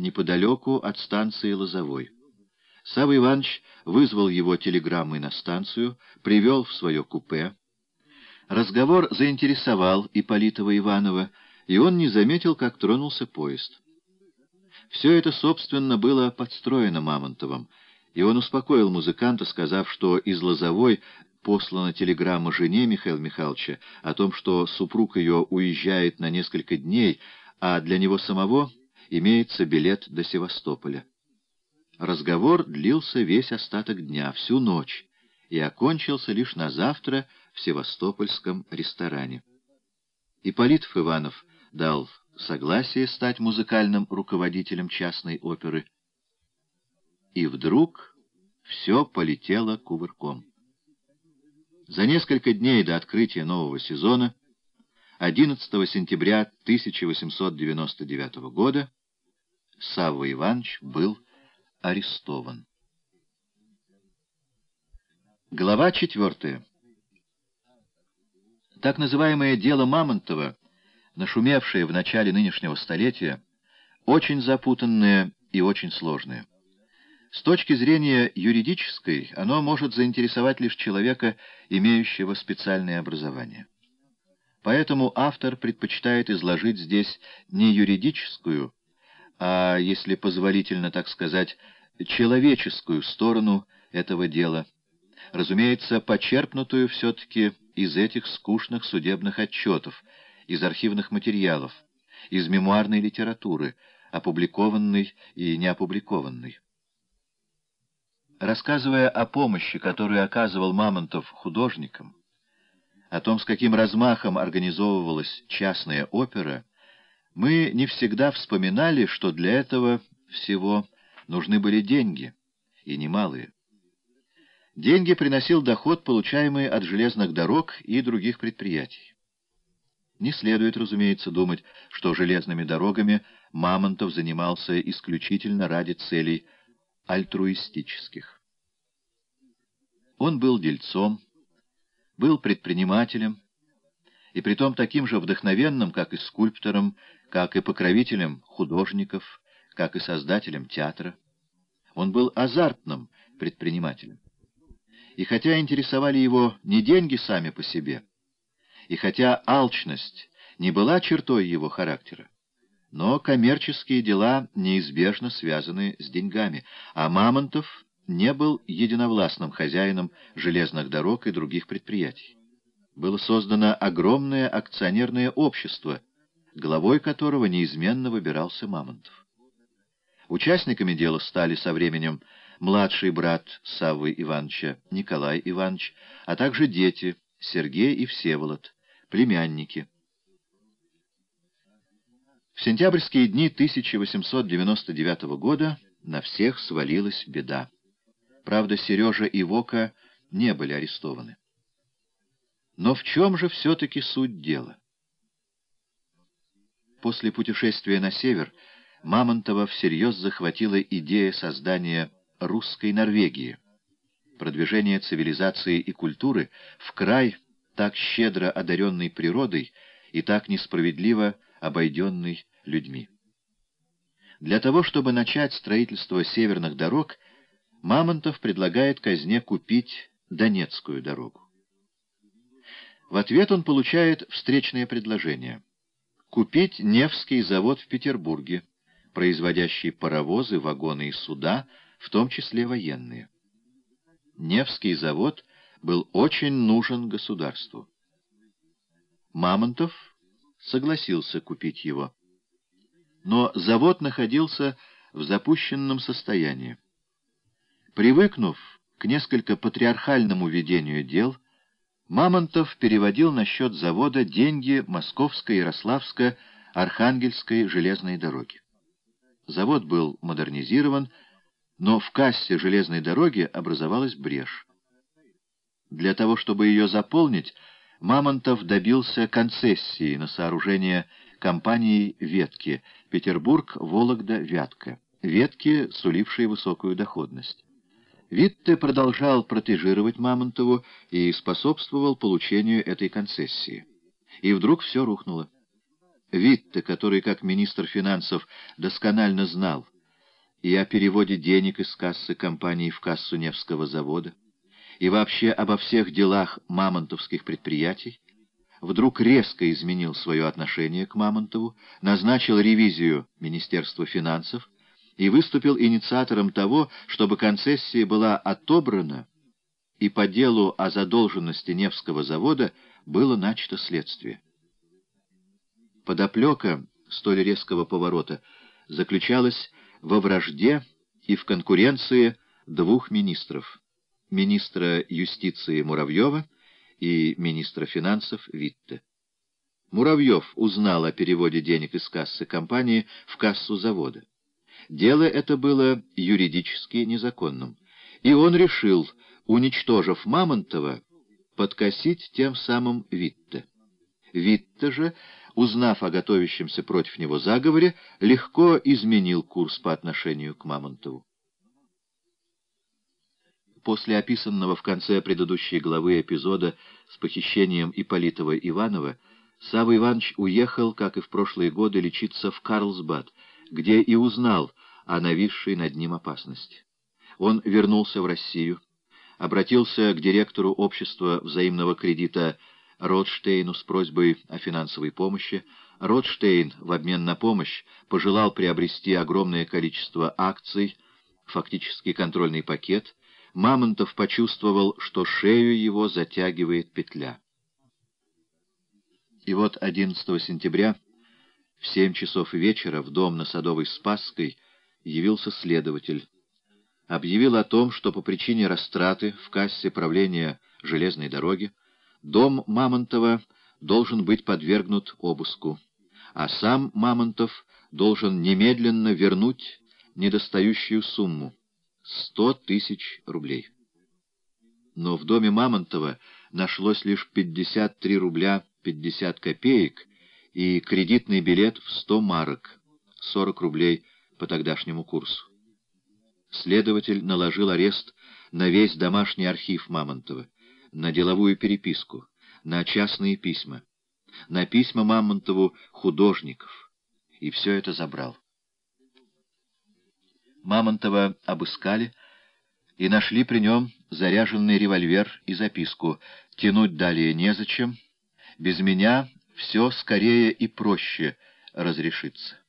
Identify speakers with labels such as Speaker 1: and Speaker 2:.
Speaker 1: неподалеку от станции Лозовой. Савва Иванович вызвал его телеграммой на станцию, привел в свое купе. Разговор заинтересовал Ипполитова Иванова, и он не заметил, как тронулся поезд. Все это, собственно, было подстроено Мамонтовым, и он успокоил музыканта, сказав, что из Лозовой послана телеграмма жене Михаила Михайловича о том, что супруг ее уезжает на несколько дней, а для него самого имеется билет до Севастополя. Разговор длился весь остаток дня, всю ночь, и окончился лишь на завтра в севастопольском ресторане. Ипполитов Иванов дал согласие стать музыкальным руководителем частной оперы. И вдруг все полетело кувырком. За несколько дней до открытия нового сезона, 11 сентября 1899 года, Савва Иванович был арестован. Глава четвертая. Так называемое «дело Мамонтова», нашумевшее в начале нынешнего столетия, очень запутанное и очень сложное. С точки зрения юридической, оно может заинтересовать лишь человека, имеющего специальное образование. Поэтому автор предпочитает изложить здесь не юридическую, а, если позволительно так сказать, человеческую сторону этого дела, разумеется, почерпнутую все-таки из этих скучных судебных отчетов, из архивных материалов, из мемуарной литературы, опубликованной и неопубликованной. Рассказывая о помощи, которую оказывал Мамонтов художникам, о том, с каким размахом организовывалась частная опера, мы не всегда вспоминали, что для этого всего нужны были деньги, и немалые. Деньги приносил доход, получаемый от железных дорог и других предприятий. Не следует, разумеется, думать, что железными дорогами Мамонтов занимался исключительно ради целей альтруистических. Он был дельцом, был предпринимателем, и притом таким же вдохновенным, как и скульптором, как и покровителем художников, как и создателем театра. Он был азартным предпринимателем. И хотя интересовали его не деньги сами по себе, и хотя алчность не была чертой его характера, но коммерческие дела неизбежно связаны с деньгами, а Мамонтов не был единовластным хозяином железных дорог и других предприятий. Было создано огромное акционерное общество, главой которого неизменно выбирался Мамонтов. Участниками дела стали со временем младший брат Саввы Ивановича Николай Иванович, а также дети Сергей и Всеволод, племянники. В сентябрьские дни 1899 года на всех свалилась беда. Правда, Сережа и Вока не были арестованы. Но в чем же все-таки суть дела? После путешествия на север Мамонтова всерьез захватила идея создания русской Норвегии, продвижение цивилизации и культуры в край, так щедро одаренный природой и так несправедливо обойденный людьми. Для того, чтобы начать строительство северных дорог, Мамонтов предлагает казне купить Донецкую дорогу. В ответ он получает встречное предложение. Купить Невский завод в Петербурге, производящий паровозы, вагоны и суда, в том числе военные. Невский завод был очень нужен государству. Мамонтов согласился купить его. Но завод находился в запущенном состоянии. Привыкнув к несколько патриархальному ведению дел, Мамонтов переводил на счет завода деньги Московской, Ярославской, Архангельской железной дороги. Завод был модернизирован, но в кассе железной дороги образовалась брешь. Для того, чтобы ее заполнить, Мамонтов добился концессии на сооружение компании «Ветки» Петербург, Вологда, Вятка. Ветки, сулившие высокую доходность. Витте продолжал протежировать Мамонтову и способствовал получению этой концессии. И вдруг все рухнуло. Витте, который, как министр финансов, досконально знал и о переводе денег из кассы компании в кассу Невского завода, и вообще обо всех делах мамонтовских предприятий, вдруг резко изменил свое отношение к Мамонтову, назначил ревизию Министерства финансов и выступил инициатором того, чтобы концессия была отобрана, и по делу о задолженности Невского завода было начато следствие. Подоплека столь резкого поворота заключалась во вражде и в конкуренции двух министров — министра юстиции Муравьева и министра финансов Витте. Муравьев узнал о переводе денег из кассы компании в кассу завода. Дело это было юридически незаконным, и он решил, уничтожив Мамонтова, подкосить тем самым Витте. Витте же, узнав о готовящемся против него заговоре, легко изменил курс по отношению к Мамонтову. После описанного в конце предыдущей главы эпизода с похищением Ипполитова Иванова, Савва Иванович уехал, как и в прошлые годы, лечиться в Карлсбад, где и узнал о нависшей над ним опасности. Он вернулся в Россию, обратился к директору общества взаимного кредита Ротштейну с просьбой о финансовой помощи. Ротштейн в обмен на помощь пожелал приобрести огромное количество акций, фактически контрольный пакет. Мамонтов почувствовал, что шею его затягивает петля. И вот 11 сентября в 7 часов вечера в дом на Садовой Спасской явился следователь. Объявил о том, что по причине растраты в кассе правления железной дороги дом Мамонтова должен быть подвергнут обыску, а сам Мамонтов должен немедленно вернуть недостающую сумму — сто тысяч рублей. Но в доме Мамонтова нашлось лишь 53 рубля 50 копеек и кредитный билет в 100 марок, 40 рублей по тогдашнему курсу. Следователь наложил арест на весь домашний архив Мамонтова, на деловую переписку, на частные письма, на письма Мамонтову художников, и все это забрал. Мамонтова обыскали и нашли при нем заряженный револьвер и записку «Тянуть далее незачем, без меня все скорее и проще разрешится».